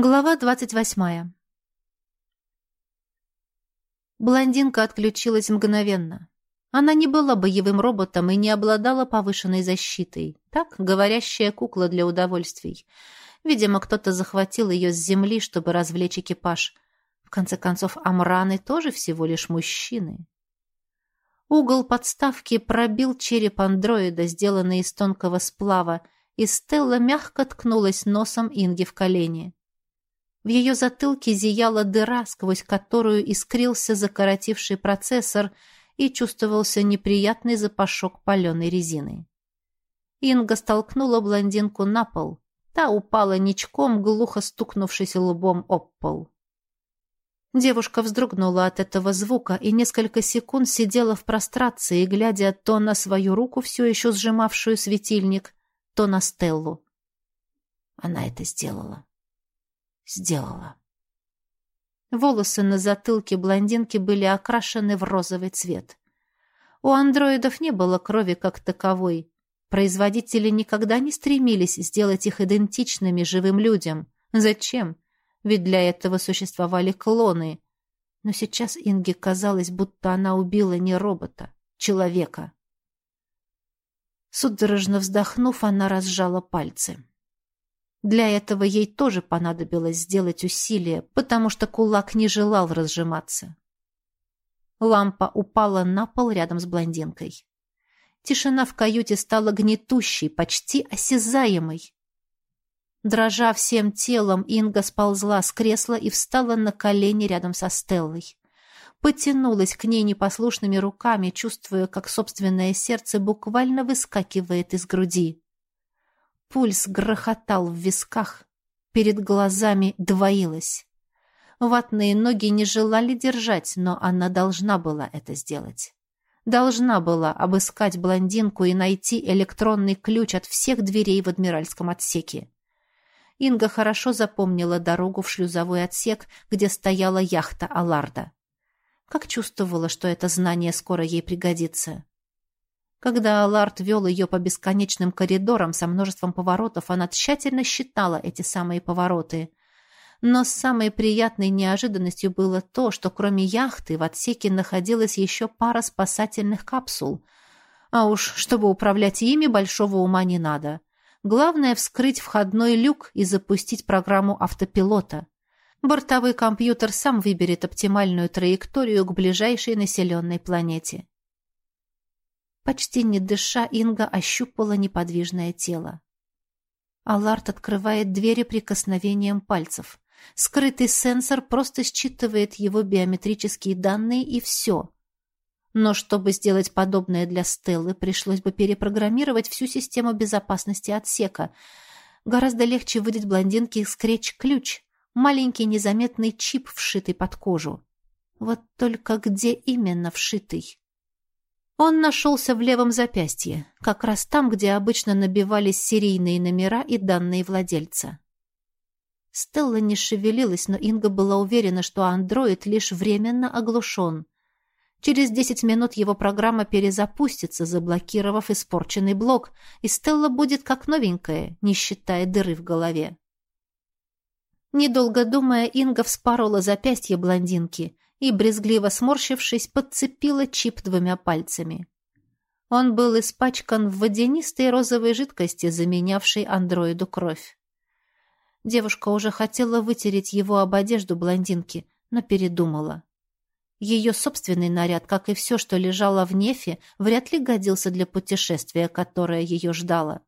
Глава двадцать восьмая. Блондинка отключилась мгновенно. Она не была боевым роботом и не обладала повышенной защитой. Так, говорящая кукла для удовольствий. Видимо, кто-то захватил ее с земли, чтобы развлечь экипаж. В конце концов, амраны тоже всего лишь мужчины. Угол подставки пробил череп андроида, сделанный из тонкого сплава, и Стелла мягко ткнулась носом Инги в колени. В ее затылке зияла дыра, сквозь которую искрился закоротивший процессор и чувствовался неприятный запашок паленой резины. Инга столкнула блондинку на пол. Та упала ничком, глухо стукнувшись лбом об пол. Девушка вздрогнула от этого звука и несколько секунд сидела в прострации, глядя то на свою руку, все еще сжимавшую светильник, то на Стеллу. Она это сделала. Сделала. Волосы на затылке блондинки были окрашены в розовый цвет. У андроидов не было крови как таковой. Производители никогда не стремились сделать их идентичными живым людям. Зачем? ведь для этого существовали клоны. Но сейчас Инге казалось, будто она убила не робота, человека. Судорожно вздохнув, она разжала пальцы. Для этого ей тоже понадобилось сделать усилие, потому что кулак не желал разжиматься. Лампа упала на пол рядом с блондинкой. Тишина в каюте стала гнетущей, почти осязаемой. Дрожа всем телом, Инга сползла с кресла и встала на колени рядом со Стеллой. Потянулась к ней непослушными руками, чувствуя, как собственное сердце буквально выскакивает из груди. Пульс грохотал в висках, перед глазами двоилось. Ватные ноги не желали держать, но она должна была это сделать. Должна была обыскать блондинку и найти электронный ключ от всех дверей в адмиральском отсеке. Инга хорошо запомнила дорогу в шлюзовой отсек, где стояла яхта Аларда. Как чувствовала, что это знание скоро ей пригодится. Когда Алард вел ее по бесконечным коридорам со множеством поворотов, она тщательно считала эти самые повороты. Но самой приятной неожиданностью было то, что кроме яхты в отсеке находилась еще пара спасательных капсул. А уж, чтобы управлять ими, большого ума не надо. Главное — вскрыть входной люк и запустить программу автопилота. Бортовой компьютер сам выберет оптимальную траекторию к ближайшей населенной планете. Почти не дыша, Инга ощупала неподвижное тело. Аларт открывает двери прикосновением пальцев. Скрытый сенсор просто считывает его биометрические данные и все. Но чтобы сделать подобное для Стеллы, пришлось бы перепрограммировать всю систему безопасности отсека. Гораздо легче выдать блондинке скретч-ключ, маленький незаметный чип, вшитый под кожу. Вот только где именно вшитый? Он нашелся в левом запястье, как раз там, где обычно набивались серийные номера и данные владельца. Стелла не шевелилась, но Инга была уверена, что андроид лишь временно оглушен — Через десять минут его программа перезапустится, заблокировав испорченный блок, и Стелла будет как новенькая, не считая дыры в голове. Недолго думая, Инга вспорола запястье блондинки и, брезгливо сморщившись, подцепила чип двумя пальцами. Он был испачкан в водянистой розовой жидкости, заменявшей андроиду кровь. Девушка уже хотела вытереть его об одежду блондинки, но передумала. Ее собственный наряд, как и все, что лежало в нефе, вряд ли годился для путешествия, которое ее ждало.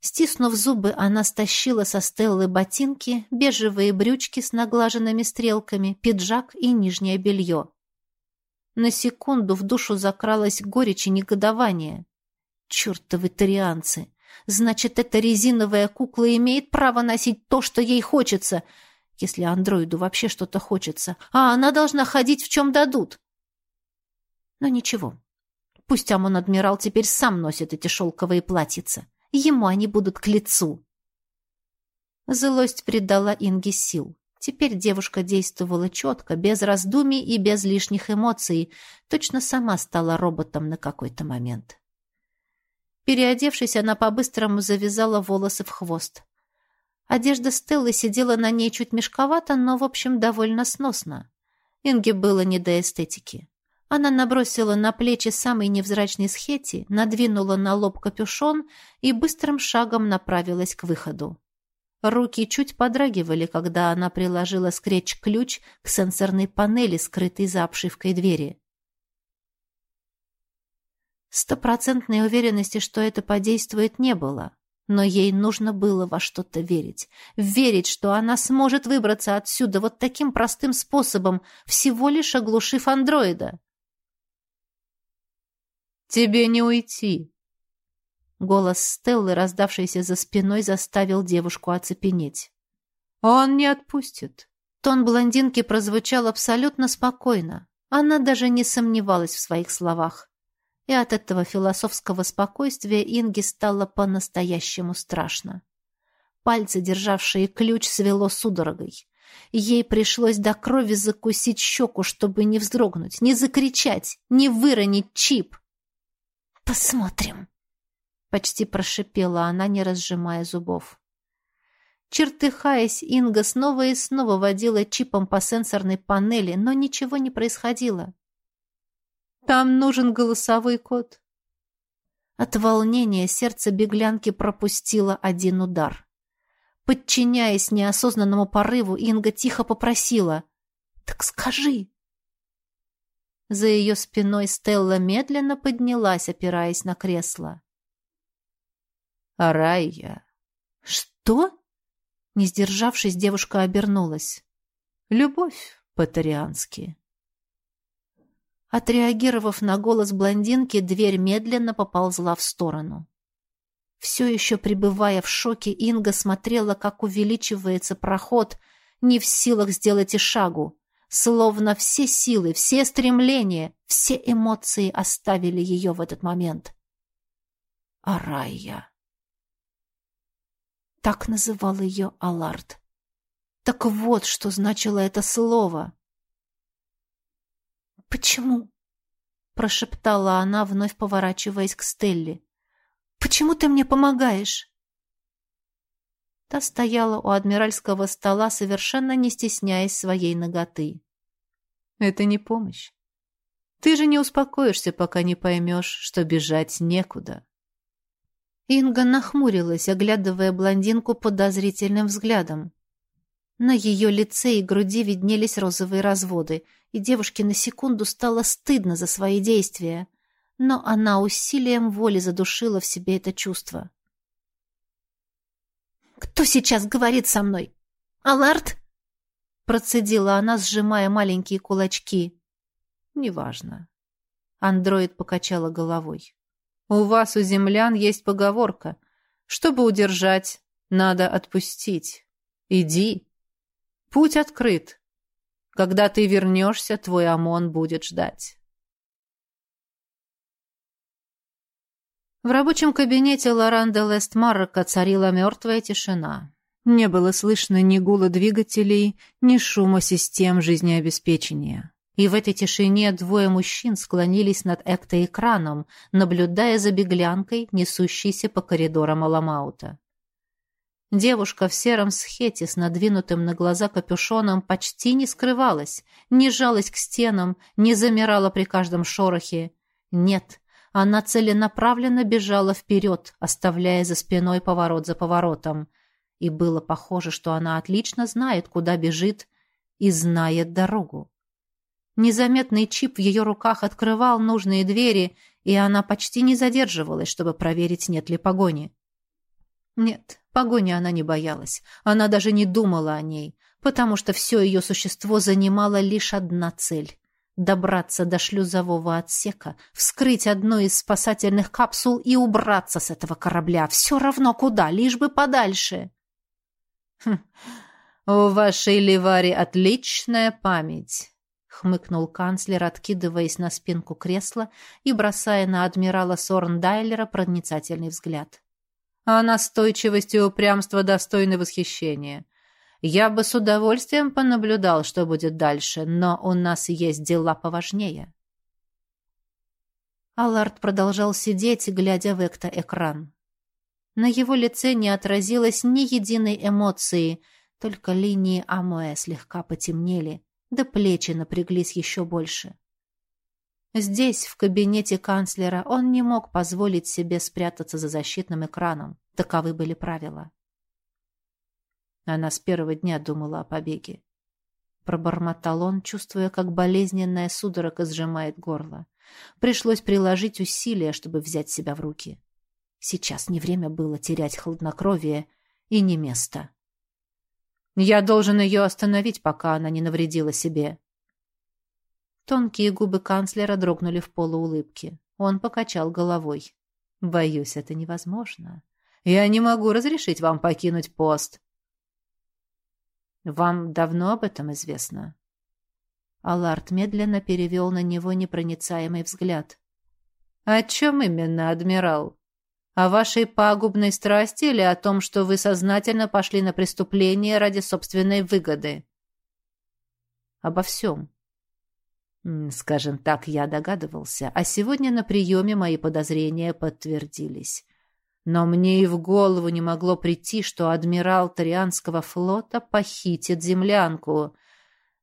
Стиснув зубы, она стащила со Стеллы ботинки, бежевые брючки с наглаженными стрелками, пиджак и нижнее белье. На секунду в душу закралась горечь и негодование. Чертовы тарианцы! Значит, эта резиновая кукла имеет право носить то, что ей хочется — если андроиду вообще что-то хочется, а она должна ходить в чем дадут. Но ничего. Пусть Амон-адмирал теперь сам носит эти шелковые платьица. Ему они будут к лицу. Злость придала Инге сил. Теперь девушка действовала четко, без раздумий и без лишних эмоций. Точно сама стала роботом на какой-то момент. Переодевшись, она по-быстрому завязала волосы в хвост. Одежда Стеллы сидела на ней чуть мешковато, но, в общем, довольно сносно. Инге было не до эстетики. Она набросила на плечи самый невзрачный схети, надвинула на лоб капюшон и быстрым шагом направилась к выходу. Руки чуть подрагивали, когда она приложила скретч-ключ к сенсорной панели, скрытой за обшивкой двери. Стопроцентной уверенности, что это подействует, не было. Но ей нужно было во что-то верить. Верить, что она сможет выбраться отсюда вот таким простым способом, всего лишь оглушив андроида. «Тебе не уйти!» Голос Стеллы, раздавшийся за спиной, заставил девушку оцепенеть. «Он не отпустит!» Тон блондинки прозвучал абсолютно спокойно. Она даже не сомневалась в своих словах. И от этого философского спокойствия Инге стало по-настоящему страшно. Пальцы, державшие ключ, свело судорогой. Ей пришлось до крови закусить щеку, чтобы не вздрогнуть, не закричать, не выронить чип. «Посмотрим!» — почти прошипела она, не разжимая зубов. Чертыхаясь, Инга снова и снова водила чипом по сенсорной панели, но ничего не происходило. «Там нужен голосовой код». От волнения сердце беглянки пропустило один удар. Подчиняясь неосознанному порыву, Инга тихо попросила. «Так скажи!» За ее спиной Стелла медленно поднялась, опираясь на кресло. «Арайя!» «Что?» Не сдержавшись, девушка обернулась. «Любовь по-тариански». Отреагировав на голос блондинки, дверь медленно поползла в сторону. Все еще пребывая в шоке, Инга смотрела, как увеличивается проход, не в силах сделать и шагу. Словно все силы, все стремления, все эмоции оставили ее в этот момент. Арайя. Так называл ее Аларт. Так вот, что значило это слово. «Почему?» — прошептала она, вновь поворачиваясь к Стелле. «Почему ты мне помогаешь?» Та стояла у адмиральского стола, совершенно не стесняясь своей ноготы. «Это не помощь. Ты же не успокоишься, пока не поймешь, что бежать некуда». Инга нахмурилась, оглядывая блондинку подозрительным взглядом. На ее лице и груди виднелись розовые разводы, и девушке на секунду стало стыдно за свои действия. Но она усилием воли задушила в себе это чувство. «Кто сейчас говорит со мной? Аларт?» Процедила она, сжимая маленькие кулачки. «Неважно». Андроид покачала головой. «У вас, у землян, есть поговорка. Чтобы удержать, надо отпустить. Иди». Путь открыт. Когда ты вернешься, твой ОМОН будет ждать. В рабочем кабинете Лоранда Лестмарка царила мертвая тишина. Не было слышно ни гула двигателей, ни шума систем жизнеобеспечения. И в этой тишине двое мужчин склонились над эктоэкраном, наблюдая за беглянкой, несущейся по коридорам Аламаута. Девушка в сером схете с надвинутым на глаза капюшоном почти не скрывалась, не жалась к стенам, не замирала при каждом шорохе. Нет, она целенаправленно бежала вперед, оставляя за спиной поворот за поворотом. И было похоже, что она отлично знает, куда бежит, и знает дорогу. Незаметный чип в ее руках открывал нужные двери, и она почти не задерживалась, чтобы проверить, нет ли погони. Нет, Погони она не боялась. Она даже не думала о ней, потому что все ее существо занимало лишь одна цель — добраться до шлюзового отсека, вскрыть одну из спасательных капсул и убраться с этого корабля. Все равно куда, лишь бы подальше. «Хм, «У вашей Ливари отличная память», — хмыкнул канцлер, откидываясь на спинку кресла и бросая на адмирала Сорндайлера проницательный взгляд а настойчивость и упрямство достойны восхищения. Я бы с удовольствием понаблюдал, что будет дальше, но у нас есть дела поважнее. Аллард продолжал сидеть, глядя в экто-экран. На его лице не отразилось ни единой эмоции, только линии Амоэ слегка потемнели, да плечи напряглись еще больше. Здесь, в кабинете канцлера, он не мог позволить себе спрятаться за защитным экраном. Таковы были правила. Она с первого дня думала о побеге. Пробормотал он, чувствуя, как болезненная судорога сжимает горло. Пришлось приложить усилия, чтобы взять себя в руки. Сейчас не время было терять хладнокровие и не место. Я должен ее остановить, пока она не навредила себе. Тонкие губы канцлера дрогнули в полуулыбке. Он покачал головой. «Боюсь, это невозможно. Я не могу разрешить вам покинуть пост». «Вам давно об этом известно?» Аларт медленно перевел на него непроницаемый взгляд. «О чем именно, адмирал? О вашей пагубной страсти или о том, что вы сознательно пошли на преступление ради собственной выгоды?» «Обо всем», Скажем так, я догадывался, а сегодня на приеме мои подозрения подтвердились. Но мне и в голову не могло прийти, что адмирал Тарианского флота похитит землянку.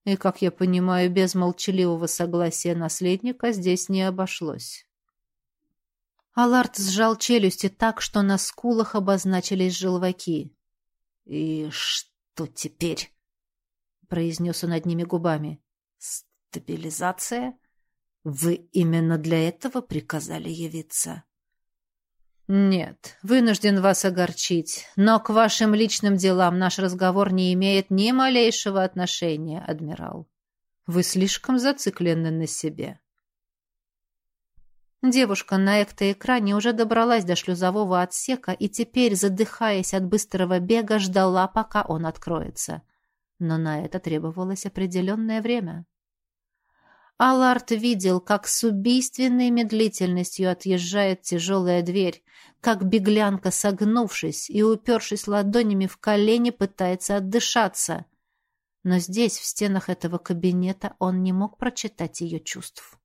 И, как я понимаю, без молчаливого согласия наследника здесь не обошлось. Аларт сжал челюсти так, что на скулах обозначились желваки. «И что теперь?» — произнес он одними губами. Стабилизация? Вы именно для этого приказали явиться? Нет, вынужден вас огорчить, но к вашим личным делам наш разговор не имеет ни малейшего отношения, адмирал. Вы слишком зациклены на себе. Девушка на эктоэкране уже добралась до шлюзового отсека и теперь, задыхаясь от быстрого бега, ждала, пока он откроется. Но на это требовалось определенное время. Аларт видел, как с убийственной медлительностью отъезжает тяжелая дверь, как беглянка, согнувшись и упершись ладонями в колени, пытается отдышаться. Но здесь, в стенах этого кабинета, он не мог прочитать ее чувств.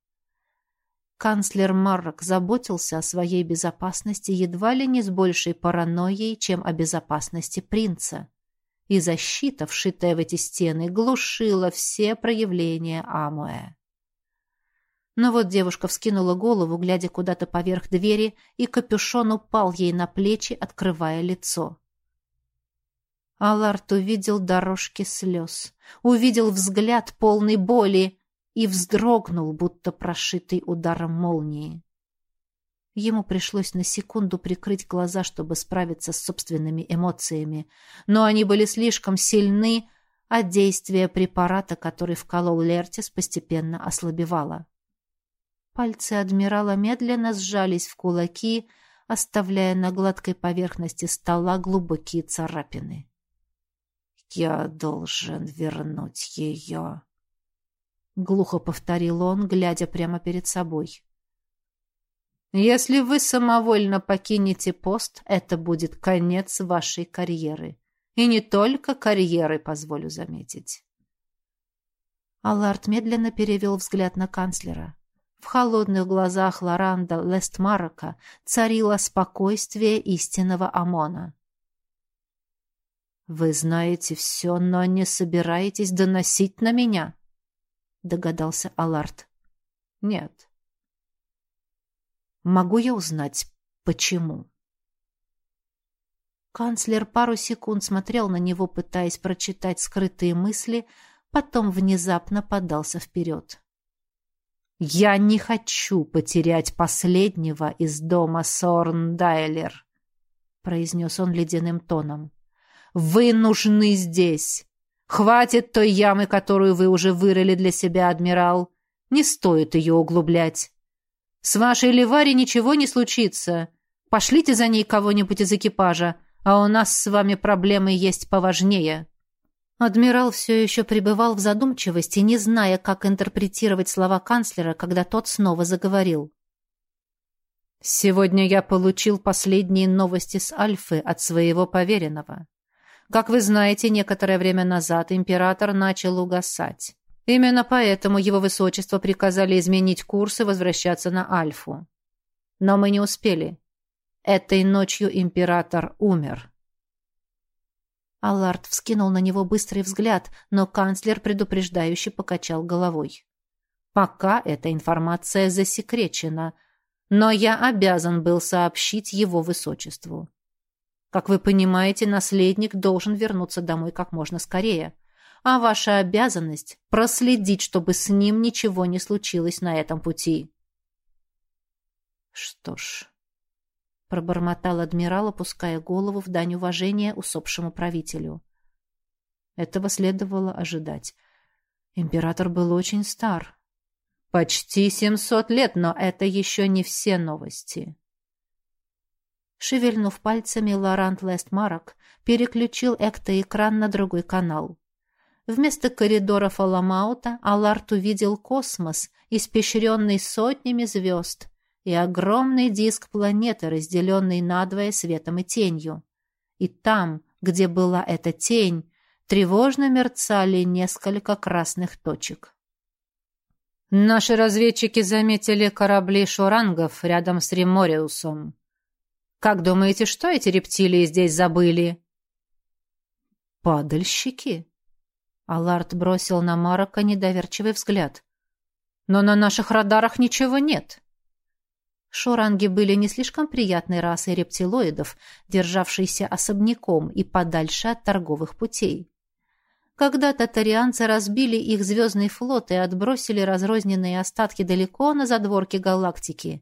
Канцлер Маррок заботился о своей безопасности едва ли не с большей паранойей, чем о безопасности принца. И защита, вшитая в эти стены, глушила все проявления Амуэ. Но вот девушка вскинула голову, глядя куда-то поверх двери, и капюшон упал ей на плечи, открывая лицо. Аларт увидел дорожки слез, увидел взгляд полный боли и вздрогнул, будто прошитый ударом молнии. Ему пришлось на секунду прикрыть глаза, чтобы справиться с собственными эмоциями, но они были слишком сильны, а действие препарата, который вколол Лертис, постепенно ослабевало. Пальцы адмирала медленно сжались в кулаки, оставляя на гладкой поверхности стола глубокие царапины. «Я должен вернуть ее», — глухо повторил он, глядя прямо перед собой. «Если вы самовольно покинете пост, это будет конец вашей карьеры. И не только карьеры, позволю заметить». Аллард медленно перевел взгляд на канцлера. В холодных глазах Лоранда Лестмарока царило спокойствие истинного Амона. «Вы знаете все, но не собираетесь доносить на меня?» — догадался Аларт. «Нет». «Могу я узнать, почему?» Канцлер пару секунд смотрел на него, пытаясь прочитать скрытые мысли, потом внезапно подался вперед. «Я не хочу потерять последнего из дома Сорндайлер», — произнес он ледяным тоном. «Вы нужны здесь. Хватит той ямы, которую вы уже вырыли для себя, адмирал. Не стоит ее углублять. С вашей Ливари ничего не случится. Пошлите за ней кого-нибудь из экипажа, а у нас с вами проблемы есть поважнее». Адмирал все еще пребывал в задумчивости, не зная, как интерпретировать слова канцлера, когда тот снова заговорил. «Сегодня я получил последние новости с Альфы от своего поверенного. Как вы знаете, некоторое время назад император начал угасать. Именно поэтому его высочество приказали изменить курс и возвращаться на Альфу. Но мы не успели. Этой ночью император умер. Аллард вскинул на него быстрый взгляд, но канцлер предупреждающе покачал головой. «Пока эта информация засекречена, но я обязан был сообщить его высочеству. Как вы понимаете, наследник должен вернуться домой как можно скорее, а ваша обязанность — проследить, чтобы с ним ничего не случилось на этом пути». «Что ж...» пробормотал адмирал, опуская голову в дань уважения усопшему правителю. Этого следовало ожидать. Император был очень стар. Почти семьсот лет, но это еще не все новости. Шевельнув пальцами, Лорант Лестмарок переключил эктоэкран на другой канал. Вместо коридора Фаламаута Аларт увидел космос, испещренный сотнями звезд, и огромный диск планеты, разделенный надвое светом и тенью. И там, где была эта тень, тревожно мерцали несколько красных точек. Наши разведчики заметили корабли шурангов рядом с Римориусом. Как думаете, что эти рептилии здесь забыли? Падальщики? Аларт бросил на Марока недоверчивый взгляд. Но на наших радарах ничего нет. Шоранги были не слишком приятной расой рептилоидов, державшейся особняком и подальше от торговых путей. Когда татарианцы разбили их звездный флот и отбросили разрозненные остатки далеко на задворке галактики,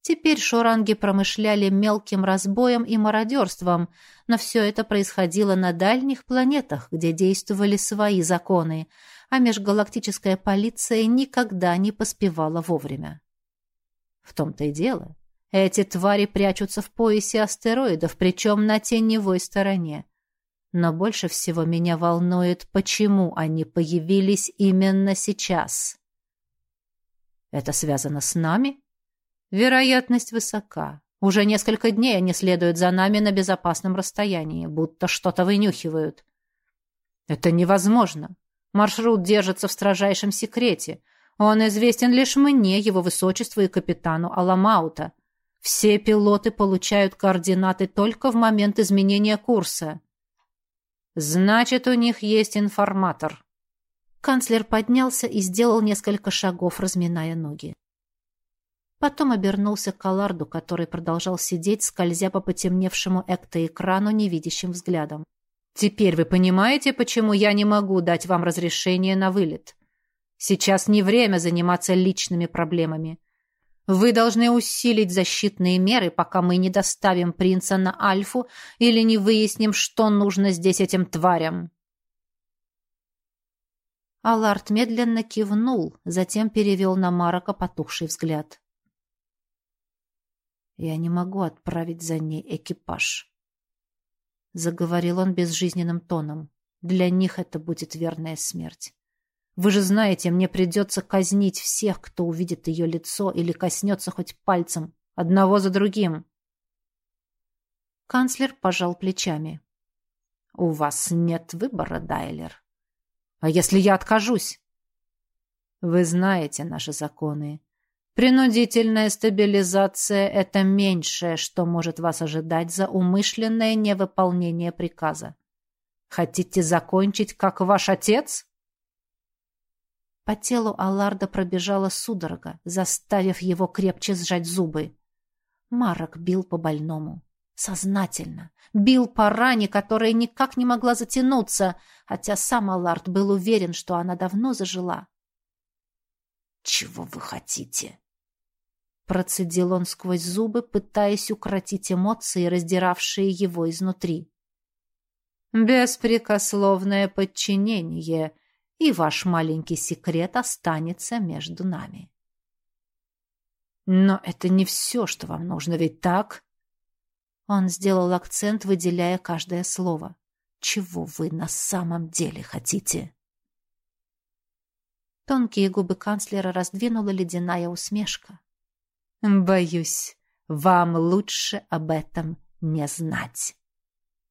теперь шоранги промышляли мелким разбоем и мародерством, но все это происходило на дальних планетах, где действовали свои законы, а межгалактическая полиция никогда не поспевала вовремя. В том-то и дело. Эти твари прячутся в поясе астероидов, причем на теневой стороне. Но больше всего меня волнует, почему они появились именно сейчас. Это связано с нами? Вероятность высока. Уже несколько дней они следуют за нами на безопасном расстоянии, будто что-то вынюхивают. Это невозможно. Маршрут держится в строжайшем секрете. Он известен лишь мне, его высочеству и капитану Аламаута. Все пилоты получают координаты только в момент изменения курса. Значит, у них есть информатор. Канцлер поднялся и сделал несколько шагов, разминая ноги. Потом обернулся к Аларду, который продолжал сидеть, скользя по потемневшему эктоэкрану невидящим взглядом. «Теперь вы понимаете, почему я не могу дать вам разрешение на вылет?» Сейчас не время заниматься личными проблемами. Вы должны усилить защитные меры, пока мы не доставим принца на Альфу или не выясним, что нужно здесь этим тварям. Аларт медленно кивнул, затем перевел на Марока потухший взгляд. «Я не могу отправить за ней экипаж», — заговорил он безжизненным тоном. «Для них это будет верная смерть. Вы же знаете, мне придется казнить всех, кто увидит ее лицо или коснется хоть пальцем, одного за другим. Канцлер пожал плечами. «У вас нет выбора, Дайлер. А если я откажусь?» «Вы знаете наши законы. Принудительная стабилизация — это меньшее, что может вас ожидать за умышленное невыполнение приказа. Хотите закончить, как ваш отец?» По телу Алларда пробежала судорога, заставив его крепче сжать зубы. Марок бил по больному. Сознательно. Бил по ране, которая никак не могла затянуться, хотя сам Аллард был уверен, что она давно зажила. «Чего вы хотите?» Процедил он сквозь зубы, пытаясь укротить эмоции, раздиравшие его изнутри. «Беспрекословное подчинение и ваш маленький секрет останется между нами. Но это не все, что вам нужно, ведь так? Он сделал акцент, выделяя каждое слово. Чего вы на самом деле хотите? Тонкие губы канцлера раздвинула ледяная усмешка. Боюсь, вам лучше об этом не знать.